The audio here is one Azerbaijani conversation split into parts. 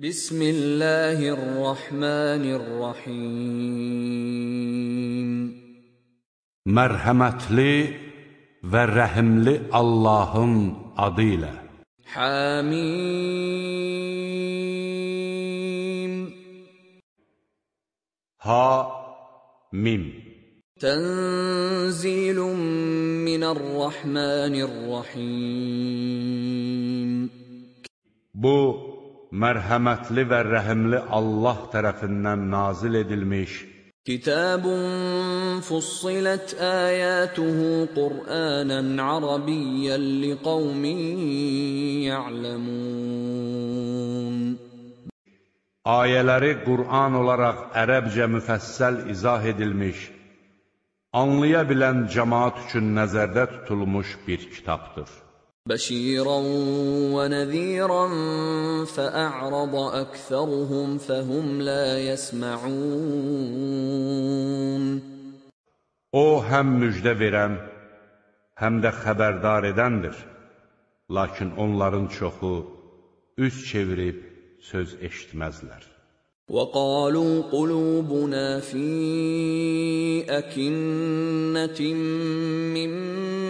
بسم الله الرحمن الرحيم مرحمتلي ورحملي اللهم عديلا حميم ها ميم تنزيل من الرحمن الرحيم بو mərhəmətli və rəhimli Allah tərəfindən nazil edilmiş. Kitabun fussilət əyətuhu Qur'anən Arabiyyən liqavmin ya'ləmun Ayələri Qur'an olaraq ərəbcə müfəssəl izah edilmiş, anlaya bilən cəmaat üçün nəzərdə tutulmuş bir kitabdır. بشيرا ونذيرا فأعرض أكثرهم فهم لا يسمعون O həm müjdə verən, həm də xəbərdar edəndir. Lakin onların çoxu üz çevirib söz eşitməzlər. وقالوا قلوبنا في أكنة مما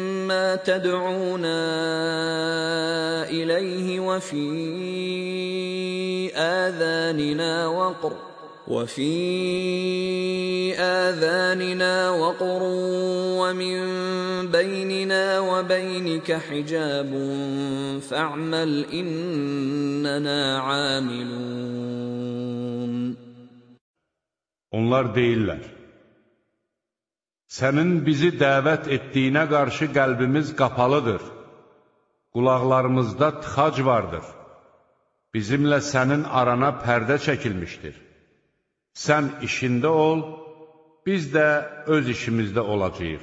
تدعونا إليه وفي آذاننا وقر وفي آذاننا وقر ومن بيننا وبينك حجاب فاعمل إننا عاملون. Onlar deyirlər, Sənin bizi dəvət etdiyinə qarşı qəlbimiz qapalıdır, qulaqlarımızda tıxac vardır, bizimlə sənin arana pərdə çəkilmişdir. Sən işində ol, biz də öz işimizdə olacaq.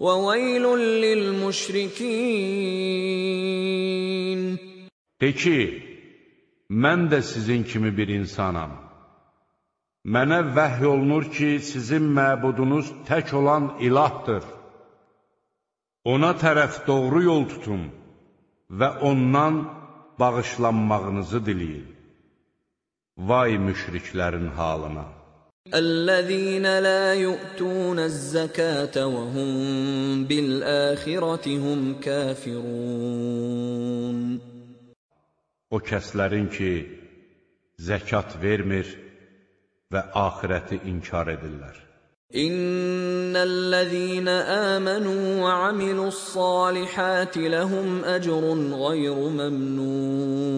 وويل للمشركين De ki, mən də sizin kimi bir insanam. Mənə vəhy olunur ki, sizin məbudunuz tək olan ilahdır. Ona tərəf doğru yol tutun və ondan bağışlanmağınızı diləyin. Vay müşriklərin halına! الذين لا يؤتون الزكاة وهم بالآخرة هم كافرون O kəslərin ki, zəkat vermir və axirəti inkar edirlər. إن الذين آمنوا وعملوا الصالحات لهم أجر غير ممنون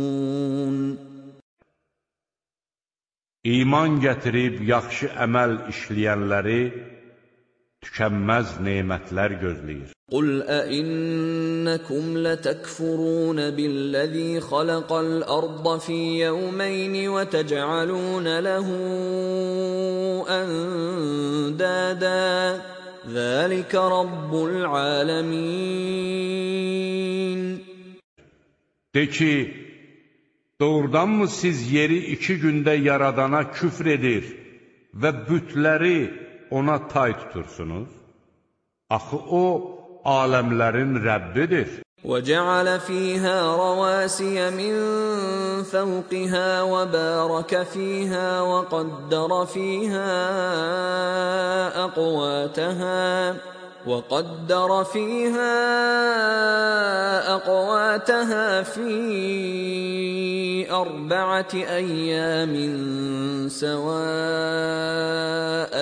İman gətirib yaxşı əməl işləyənləri tükənməz nemətlər gözləyir. قل أئنكم لتكفرون بالذي خلق الأرض في يومين وتجعلون له أندادا ذلك رب العالمين De ki, doğrudanmı siz yeri iki gündə yaradana küfr edir və bütləri ona tay tutursunuz? Axı o, aləmlərin Rəbbidir. وجعل فيها رواسي من فوقها وبارك فيها وقدر فيها أقواتها وقدر فيها أقواتها في أربعة أيام سواء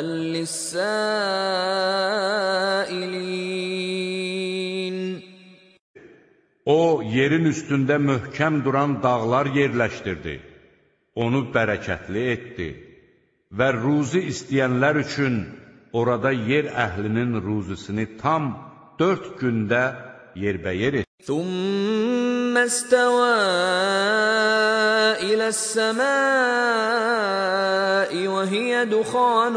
للسائلين O, yerin üstündə möhkəm duran dağlar yerləşdirdi. Onu bərəkətli etdi və ruzi istəyənlər üçün orada yer əhlinin ruzisini tam dörd gündə yerbəyer etdi. ثم ثم استوى إلى السماء وهي دخان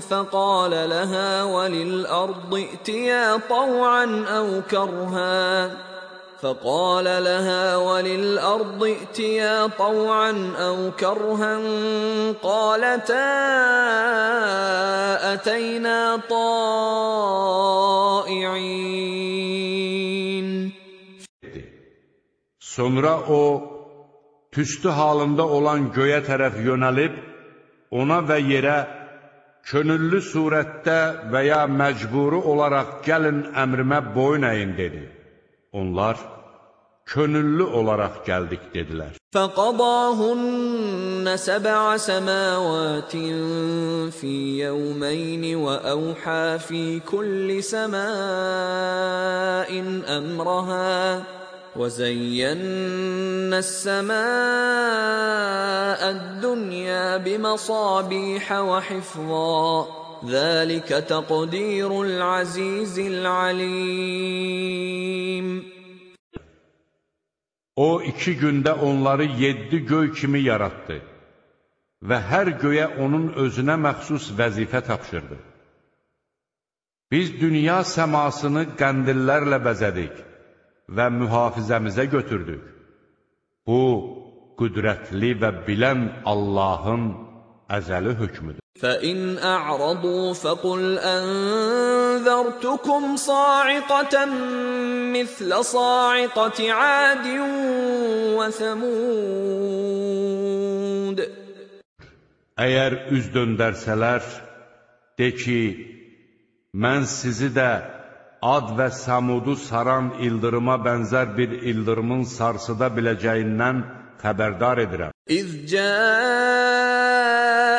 فقال لها وللأرض ائتيا طوعا أو كرها فقال لها وللأرض ائتيا طوعا أو كرها قالتا أتينا طائعين Sonra o, tüstü halında olan göyə tərəf yönəlib, ona və yerə könüllü surətdə və ya məcburi olaraq gəlin əmrimə boyun əyin dedi. Onlar, könüllü olaraq gəldik dedilər. Faqadahunna sab'a samawatin fi yawmayn wa awha fi kulli sama'in amraha wa zayyana as-samaa'a ad-dunya bi masabiha wa hifdha ذلك تقدير العزيز العليم O, iki gündə onları yeddi göy kimi yaratdı və hər göyə onun özünə məxsus vəzifə tapşırdı. Biz dünya səmasını qəndillərlə bəzədik və mühafizəmizə götürdük. Bu, qüdrətli və bilən Allahın əzəli hökmüdür. فإن أعرضوا فقل أنذرتكم صاعقة مثل صاعقة عاد وثمود Əgər üz döndərsələr, de ki, mən sizi də ad və samudu saran ildırıma bənzər bir ildırımın sarsıda biləcəyindən xəbərdar edirəm. إذ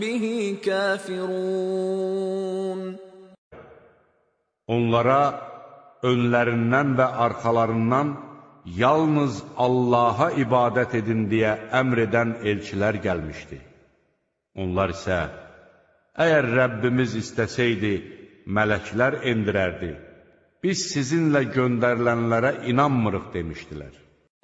به kafirun Onlara önlərindən və arxalarından yalnız Allaha ibadət edin deyə əmr edən elçilər gəlmişdi. Onlar isə, əgər Rəbbimiz istəsəydi, mələklər endirərdi, biz sizinlə göndərilənlərə inanmırıq demişdilər.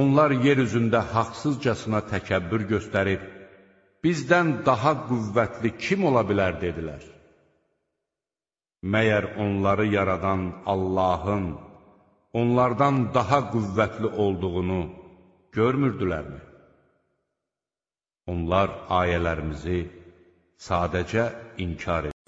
onlar yer üzündə haqsızcasına təkəbbür göstərib, bizdən daha qüvvətli kim ola bilər, dedilər. Məyər onları yaradan Allahın, onlardan daha qüvvətli olduğunu görmürdülərmi? Onlar ayələrimizi sadəcə inkar edir.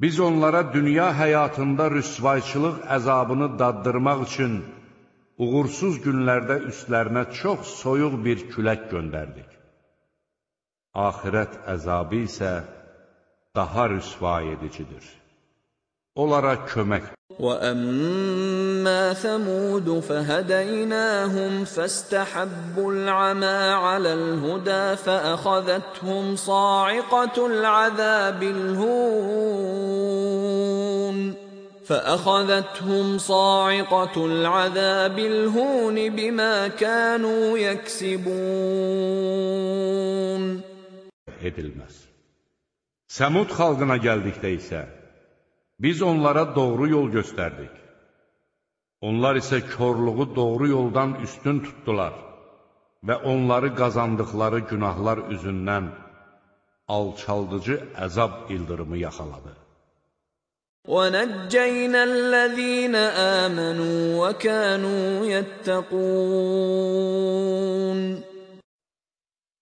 Biz onlara dünya həyatında rüsvayçılıq əzabını daddırmaq üçün uğursuz günlərdə üstlərinə çox soyuq bir külək göndərdik. Ahirət əzabı isə daha rüsvay edicidir. Onlara kömək وأما ثمود فهديناهم فاستحبوا العمى على الهدى فأخذتهم صاعقة العذاب الهون فأخذتهم صاعقة العذاب الهون بما كانوا يكسبون edilməz. Səmud xalqına gəldikdə biz onlara doğru yol göstərdik. Onlar isə körluğu doğru yoldan üstün tutdular və onları qazandıqları günahlar üzündən alçaldıcı əzab ildırımı yaxaladı. وَنَجَّيْنَا الَّذِينَ آمَنُوا وَكَانُوا يَتَّقُونَ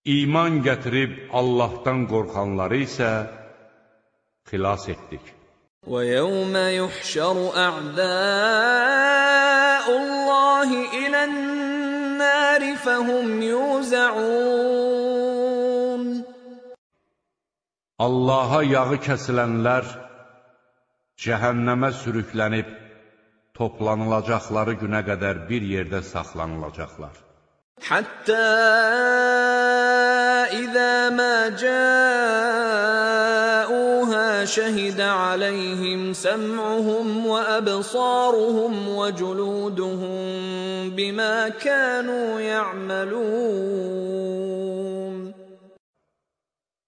İman gətirib Allahdan qorxanları isə xilas etdik. وَيَوْمَ يُحْشَرُ أَعْدَاءُ اللَّهِ إِلَى النَّارِ فَهُمْ يُوزَعُونَ Allaha yağı kəsilənlər cəhənnəmə sürüklənib toplanılacaqları günə qədər bir yerdə saxlanılacaqlar. حَتَّى إِذَا ما شهد عليهم سمعهم وابصارهم وجلودهم بما كانوا يعملون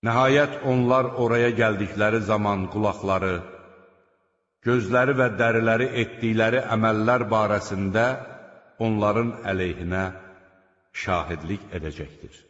Nəhayət onlar oraya gəldikləri zaman qulaqları, gözləri və dəriləri etdikləri əməllər barəsində onların əleyhinə şahidlik edəcəkdir.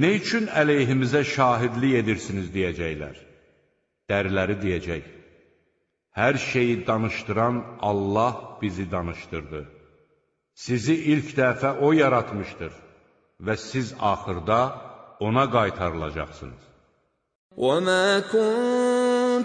nə üçün əleyhimizə şahidlik edirsiniz deyəcəklər. Dəriləri deyəcək, hər şeyi danışdıran Allah bizi danışdırdı. Sizi ilk dəfə O yaratmışdır və siz axırda ona qaytarılacaqsınız. وَمَا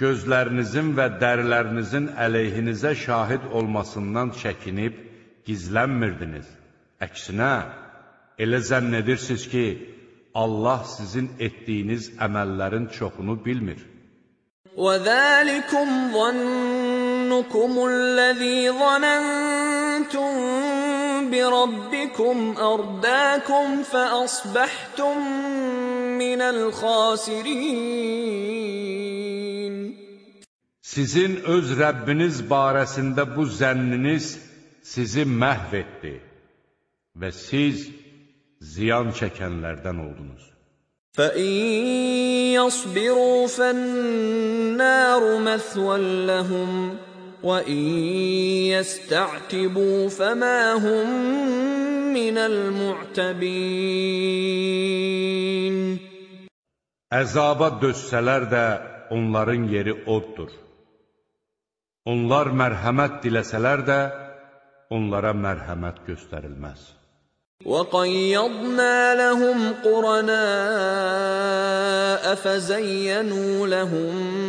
gözlərinizin və dərilərinizin əleyhinizə şahid olmasından çəkinib gizlənmirdiniz. Əksinə, elə zənn edirsiniz ki, Allah sizin etdiyiniz əməllərin çoxunu bilmir. وَذَلِكُمْ ظَنُّكُمُ الَّذِي ظَنَنْتُمْ بِرَبِّكُمْ أَرْدَاكُمْ فَأَصْبَحْتُمْ مِنَ الْخَاسِرِينَ Sizin öz Rəbbiniz barəsində bu zənniniz sizi məhv etdi və siz ziyan çəkənlərdən oldunuz. فَإِن يَصْبِرُوا فَالنَّارُ مَثْوًى لَّهُمْ وَإِن يَسْتَعْتِبُوا فَمَا هُم مِّنَ الْمُعْتَبِينَ Əzaba dözsələr də onların yeri oddur. Onlar mərhəmət diləsələr də onlara mərhəmət göstərilməz. وَقَيَّضْنَا لَهُمْ قُرَنَاءَ فَزَيَّنُوا لَهُم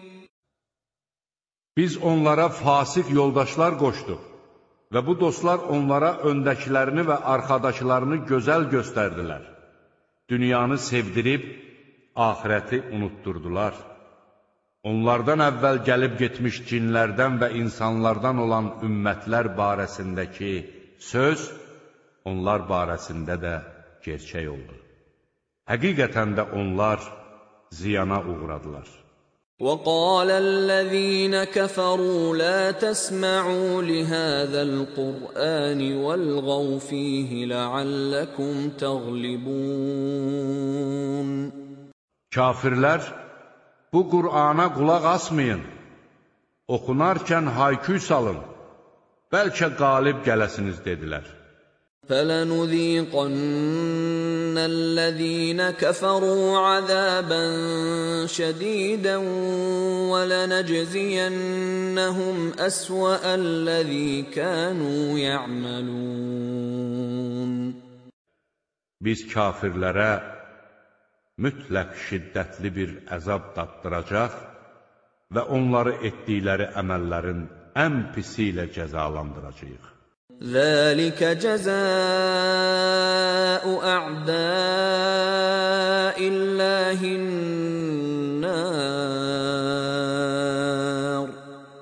Biz onlara fasik yoldaşlar qoşduq və bu dostlar onlara öndəkilərini və arxadakılarını gözəl göstərdilər. Dünyanı sevdirib, ahirəti unutturdular. Onlardan əvvəl gəlib getmiş cinlərdən və insanlardan olan ümmətlər barəsindəki söz onlar barəsində də gerçək oldu. Həqiqətən də onlar ziyana uğradılar. وقال الذين كفروا لا تسمعوا لهذا القرآن والغوا فيه لعلكم تغلبون Kafirlər, bu Qur'ana qulaq asmayın, oxunarkən hayküy salın, bəlkə qalib gələsiniz dedilər. فلنذيقن الذين كفروا عذابا شديدا ولنجزينهم اسوا الذي كانوا يعملون Biz kafirlərə mütləq şiddətli bir əzab daddıracaq və onları etdikləri əməllərin ən pisi ilə cəzalandıracağıq. ذلك جزاء أعداء الله النار.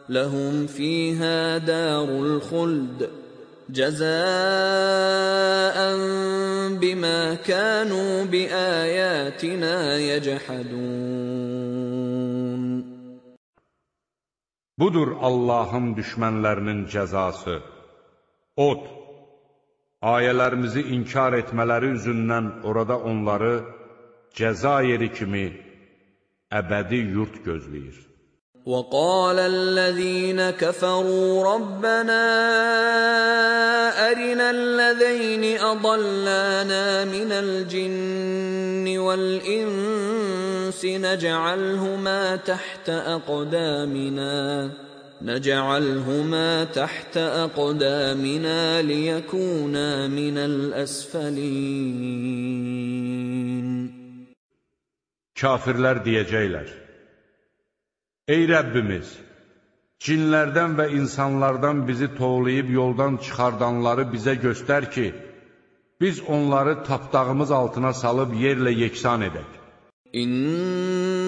لهم فيها دار الخلد. جزاء بما كانوا بآياتنا يجحدون. Budur Allahın düşmənlərinin cəzası. Od, ayələrimizi inkar etmələri üzündən orada onları cəza yeri kimi əbədi yurt gözləyir. وقال الذين كفروا ربنا أرنا الذين أضلانا من الجن والإنس نجعلهما تحت أقدامنا نجعلهما تحت أقدامنا ليكونا من الأسفلين Kafirlər deyəcəklər, Ey Rəbbimiz, cinlərdən və insanlardan bizi tovlayıb yoldan çıxardanları bizə göstər ki, biz onları tapdağımız altına salıb yerlə yeksan edək. İnnellezîne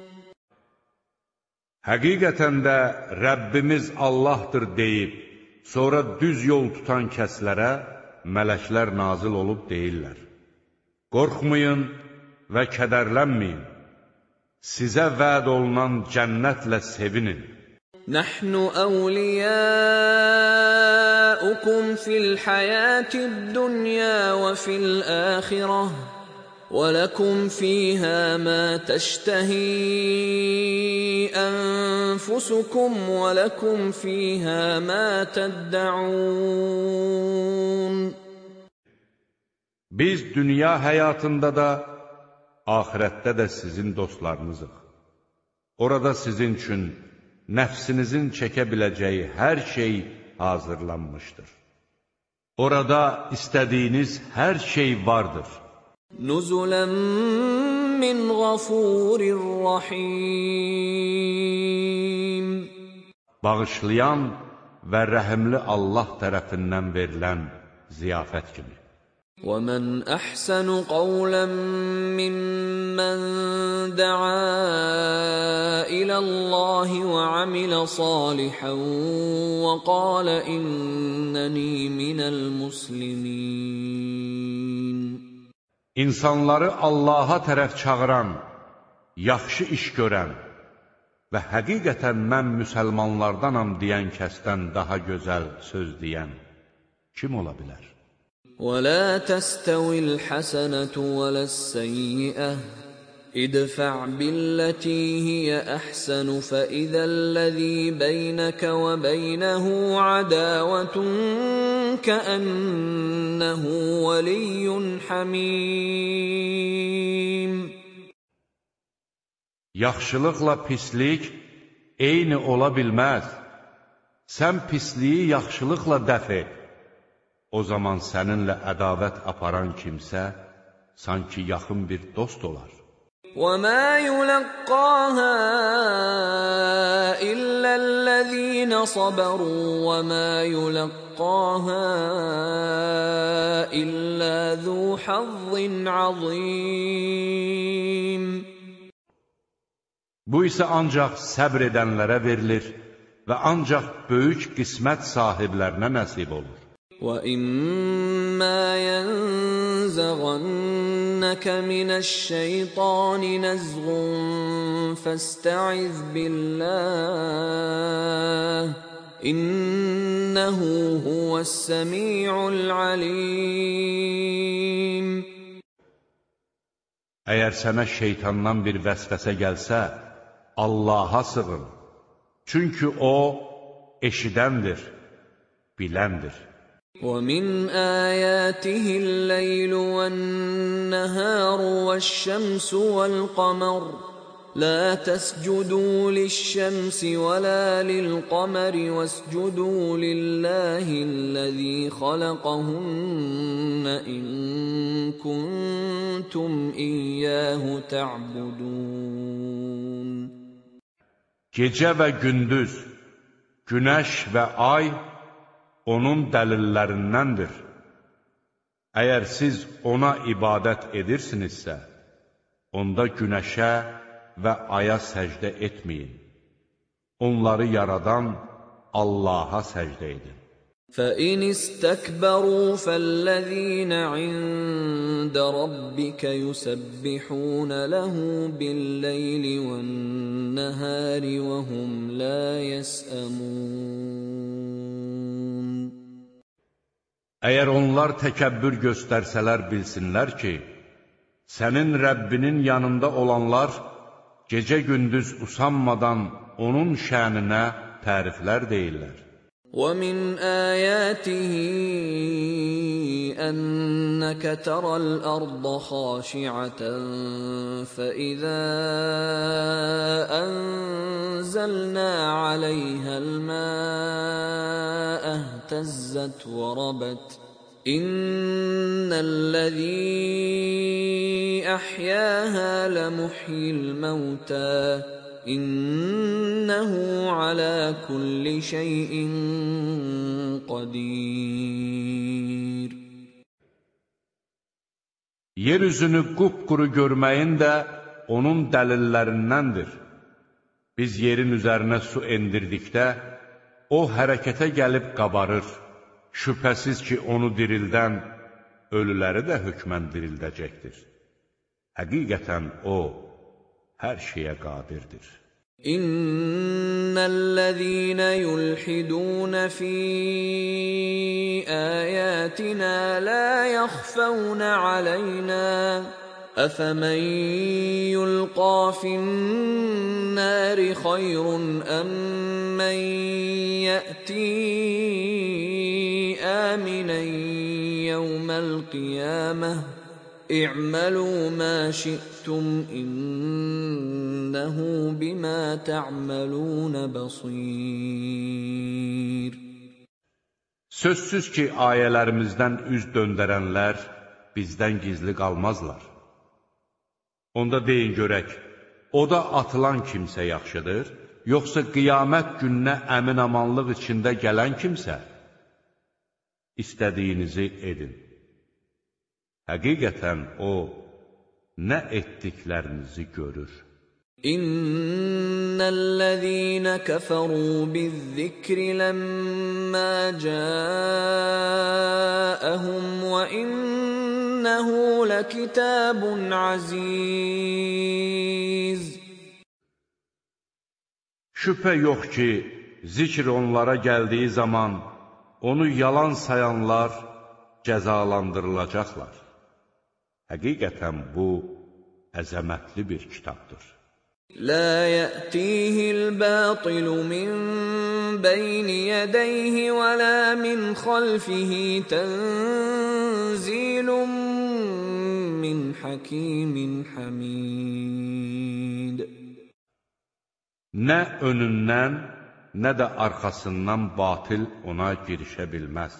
Həqiqətən də Rəbbimiz Allahdır deyib, sonra düz yol tutan kəslərə mələklər nazil olub deyirlər. Qorxmayın və kədərlənməyin. Sizə vəd olunan cənnətlə sevinin. Nəhnu əvliyəukum fil həyəti dünya və fil əxirəh. ولكم فيها ما تشتهي انفسكم ولكم فيها ما تدعون Biz dünya həyatında da, axirətdə də sizin dostlarınızıq. Orada sizin üçün nəfsinizin çəkə biləcəyi hər şey hazırlanmışdır. Orada istədiyiniz hər şey vardır. نزلا من غفور رحيم Bağışlayan və rəhimli الله tərəfindən verilən ziyafət kimi. وَمَنْ أَحْسَنُ قَوْلًا مِّمَّنْ دَعَا إِلَى اللَّهِ وَعَمِلَ صَالِحًا وَقَالَ إِنَّنِي مِنَ الْمُسْلِمِينَ İnsanları Allaha tərəf çağıran, yaxşı iş görən və həqiqətən mən müsəlmanlardanam deyən kəsdən daha gözəl söz deyən kim ola bilər? ولا تستوي الحسنه ولا السيئه ادفع بالتي هي احسن فاذا الذي بينك وبينه عداوه كانه ولي حميم Yaxşılıqla pislik eyni ola bilməz. Sən pisliyi yaxşılıqla dəf et. O zaman səninlə ədavət aparan kimsə, sanki yaxın bir dost olar. وَمَا يُلَقَّاهَا إِلَّا الَّذِينَ صَبَرُوا وَمَا يُلَقَّاهَا إِلَّا ذُو حَظٍّ عَظِيمٍ Bu isə ancaq səbr edənlərə verilir və ancaq böyük qismət sahiblərinə nəsib olur. وَإِمَّا يَنزَغَنَّكَ مِنَ الشَّيْطَانِ نَزْغٌ فَاسْتَعِذْ بِاللَّهِ إِنَّهُ هُوَ السَّمِيعُ الْعَلِيمُ Əgər sənə şeytandan bir vəsvəsə gəlsə, Allaha sığın. Çünki O eşidəndir, biləndir. ومن آياته الليل والنهار والشمس والقمر. لا تسجدوا للشمس ولا للقمر واسجدوا لله الذي خلقهن إن كنتم إياه تعبدون. Gecə və gündüz, günəş və ay onun dəlillərindəndir. Əgər siz ona ibadət edirsinizsə, onda günəşə və aya səcdə etməyin. Onları yaradan Allaha səcdə edin. فإن استكبروا فالذين عند ربك يسبحون له بالليل والنهار وهم لا يسأمون Əgər onlar təkəbbür göstərsələr bilsinlər ki, sənin Rəbbinin yanında olanlar gecə-gündüz usanmadan onun şəninə təriflər deyirlər. ومن آياته أنك ترى الأرض خاشعة فإذا أنزلنا عليها الماء اهتزت وربت إن الذي أحياها لمحيي الموتى İnnehu ala kulli şeyin qadir. Yeryüzünü qupquru görməyin də onun dəlillərindəndir. Biz yerin üzərinə su endirdikdə, o hərəkətə gəlib qabarır. Şübhəsiz ki, onu dirildən, ölüləri də hökmən dirildəcəkdir. Həqiqətən o, hər şeyə qadirdir. İnnellezîne yulhidûne fî âyâtinâ lâ yakhfawne aleynâ أفمن يلقى في النار خير أم من يأتي آمنا يوم القيامة اعملوا ما شئتم إنه بما تعملون بصير Sözsüz ki, ayələrimizdən üz döndərənlər bizdən gizli qalmazlar. Onda deyin görək, oda atılan kimsə yaxşıdır, yoxsa qiyamət gününə əmin-amanlıq içində gələn kimsə? İstədiyinizi edin. Həqiqətən o, nə etdiklərinizi görür. İnnellezîne keferû biz-zikri lemmâ câehum ve innehu lekitâbun azîz. Şübhə yox ki, zikr onlara gəldiyi zaman onu yalan sayanlar cəzalandırılacaqlar. Həqiqətən bu əzəmətli bir kitabdır. لا يأتيه الباطل من بين يديه ولا من خلفه تنزيل من حكيم حميد Nə önündən, nə də arxasından batil ona girişə bilməz.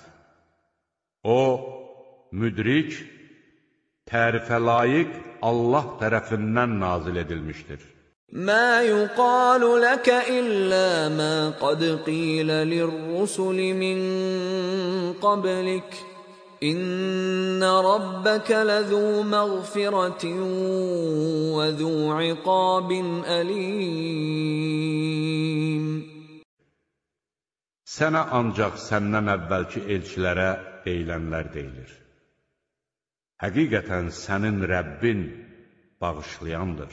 O, müdrik, tərifə layiq Allah tərəfindən nazil edilmişdir. ما يقال لك إلا ما قد قيل للرسل من قبلك إن ربك لذو مغفرة وذو عقاب أليم Sənə ancaq səndən əvvəlki elçilərə deyilənlər deyilir. Həqiqətən sənin Rəbbin bağışlayandır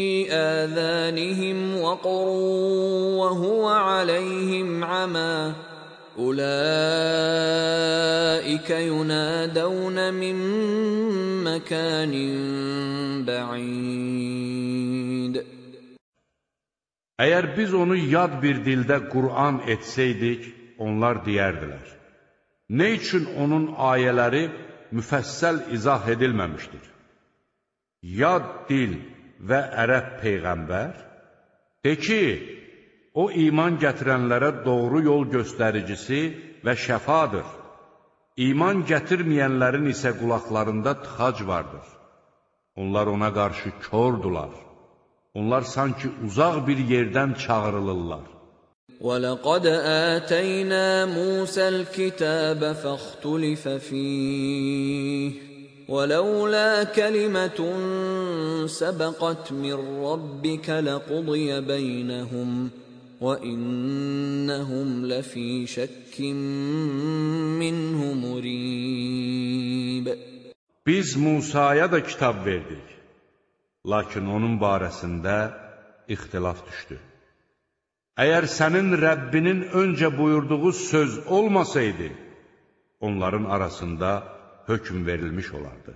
آذانهم وقر وهو عليهم عمى أولئك ينادون من مكان بعيد Əgər biz onu yad bir dildə Qur'an etsəydik, onlar deyərdilər. Nə üçün onun ayələri müfəssəl izah edilməmişdir? Yad dil və ərəb peyğəmbər? De ki, o iman gətirənlərə doğru yol göstəricisi və şəfadır. İman gətirməyənlərin isə qulaqlarında tıxac vardır. Onlar ona qarşı kordular. Onlar sanki uzaq bir yerdən çağırılırlar. وَلَقَدْ آتَيْنَا مُوسَى الْكِتَابَ فَاخْتُلِفَ فِيهِ ولولا كلمة سبقت من ربك لقضي بينهم وإنهم لفي شك منه مريب Biz Musaya da kitab verdik. Lakin onun barəsində ixtilaf düşdü. Əgər sənin Rəbbinin öncə buyurduğu söz olmasaydı, onların arasında hökm verilmiş olardı.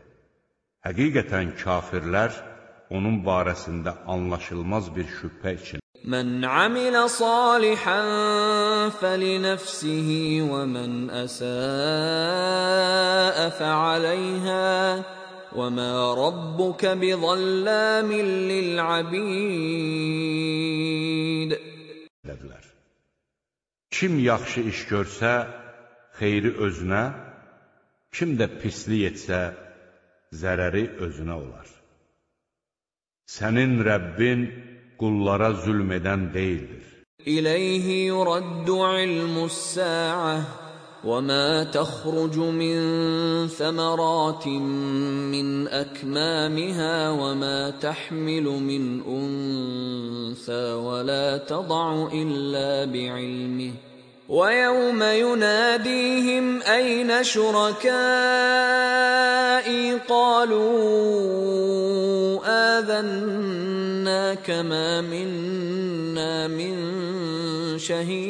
Həqiqətən kafirlər onun barəsində anlaşılmaz bir şübhə için. Mən amilə salihan fəlinəfsihi və mən əsəə fəaləyhə və mə rabbukə bizəllamin lil'abid. Dedilər. Kim yaxşı iş görsə, xeyri özünə, Kim də pislik etsə, zərəri özünə olar. Sənin Rəbbin qullara zülm edən deyildir. İleyhi yuraddu ilmus-sa'ah وما تخرج من ثمرات من اكمامها وما تحمل من انثى ولا تضع الا بعلمه ويوم يناديهم أين شركائي قالوا آذناك ما منا من şehid.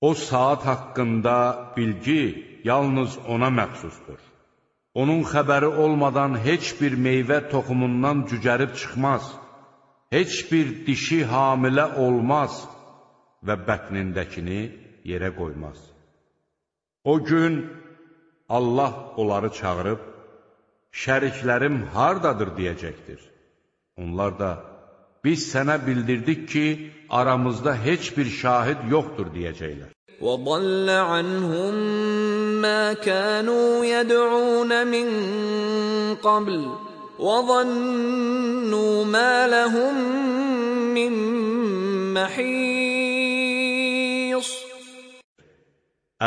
O saat haqqında bilgi yalnız ona məxsusdur. Onun xəbəri olmadan heç bir meyvə toxumundan cücərib çıxmaz heç bir dişi hamilə olmaz və bətnindəkini yerə qoymaz. O gün Allah onları çağırıb, şəriklərim hardadır deyəcəkdir. Onlar da, biz sənə bildirdik ki, aramızda heç bir şahid yoxdur deyəcəklər. وَضَلَّ عَنْهُمْ مَا كَانُوا يَدْعُونَ مِنْ قَبْلِ وَظَنُّوا مَا لَهُم مِّن مَّحِيصٍ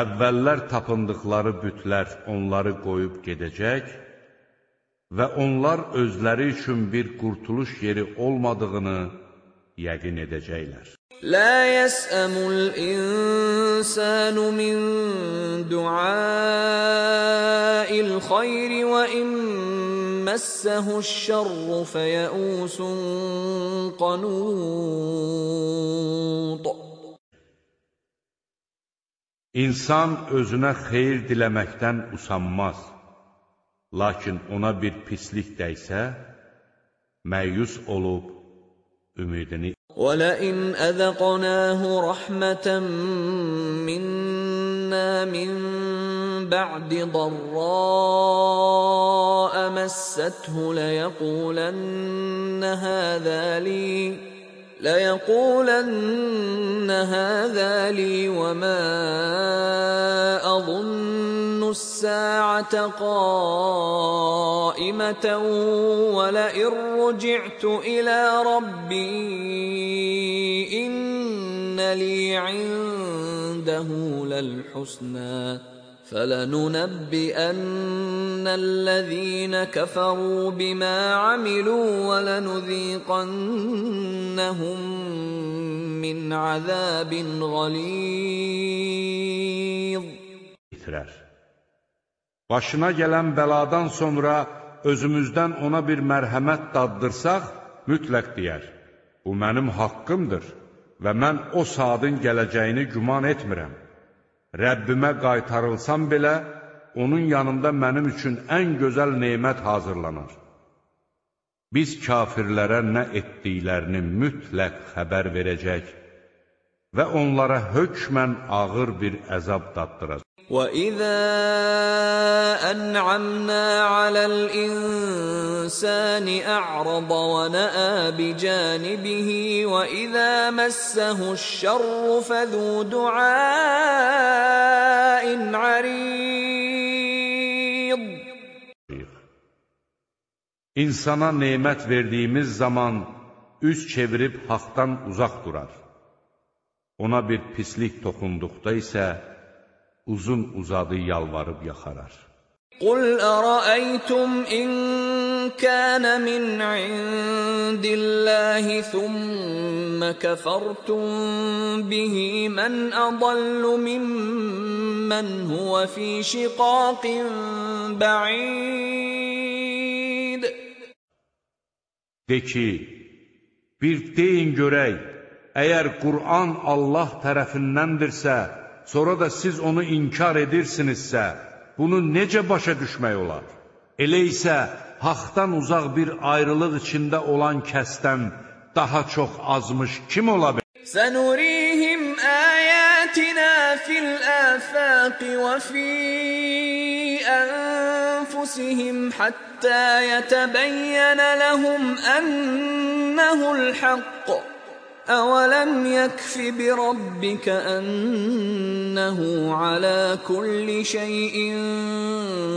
Əvvəllər tapındıqları bütlər onları qoyub gedəcək və onlar özləri üçün bir qurtuluş yeri olmadığını yəqin edəcəklər. لا يسأم الإنسان من دعاء الخير وإن مسه الشر فيئوس قنوط İnsan özünə xeyir diləməkdən usanmaz. Lakin ona bir pislik dəysə, məyus olub ümidini وَلَئِنْ أَذَقْنَاهُ رَحْمَةً مِنَّا مِنْ بَعْدِ ضَرَّاءَ مَسَّتْهُ لَيَقُولَنَّ هَذَا لِي ليقولن هذا لي وما أظن الساعة قائمة ولئن رجعت إلى ربي إن لي عنده للحسنى. فلننبئن الذين كفروا بما عملوا ولنذيقنهم من عذاب غليظ bitirər. Başına gələn bəladan sonra özümüzdən ona bir mərhəmət daddırsaq, mütləq deyər. Bu mənim haqqımdır və mən o saatın gələcəyini güman etmirəm. Rəbbimə qaytarılsam belə, onun yanında mənim üçün ən gözəl neymət hazırlanar. Biz kafirlərə nə etdiklərini mütləq xəbər verəcək və onlara hökmən ağır bir əzab daddıracaq. وَإِذَا أَنْعَمْنَا عَلَى الْإِنسَانِ أَعْرَضَ وَنَأَىٰ بِجَانِبِهِ وَإِذَا مَسَّهُ الشَّرُّ فَذُو دُعَاءٍ عَرِيضٍ İnsana nemət verdiyimiz zaman üz çevirib haqdan uzaq durar. Ona bir pislik toxunduqda isə uzun-uzadı yalvarıb yaxarar. Qul ara'aytum in kana min indillahi thumma kafartum bihi man adallu mimman huwa fi shiqaqin ba'id De ki bir deyin görək əgər Qur'an Allah tərəfindəndirsə sonra da siz onu inkar edirsinizsə, bunu necə başa düşmək olar? Elə isə haqdan uzaq bir ayrılıq içində olan kəsdən daha çox azmış kim ola bilər? Sənurihim ayatina fil afaqi və fi anfusihim hatta yetebeyyen lehum ennehu'l haqq أولم يكف بربك أنه على كل شيء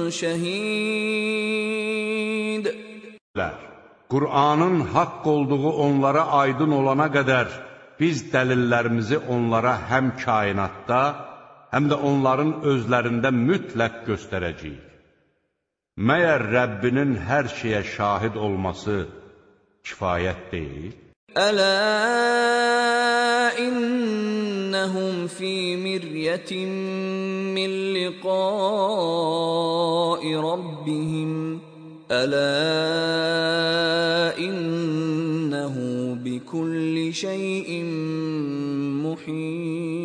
شهيد Qur'anın haqq olduğu onlara aydın olana qədər biz dəlillərimizi onlara həm kainatda, həm də onların özlərində mütləq göstərəcəyik. Məyər Rəbbinin hər şeyə şahid olması kifayət deyil? ألا إنهم في مرية من لقاء ربهم ألا إنه بكل شيء محيط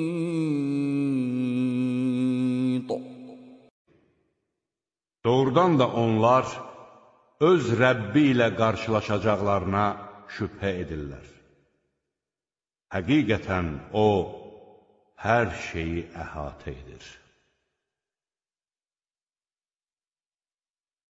Doğrudan da onlar öz Rəbbi ilə qarşılaşacaqlarına şübhə edirlər. Həqiqətən O, hər şeyi əhatə edir.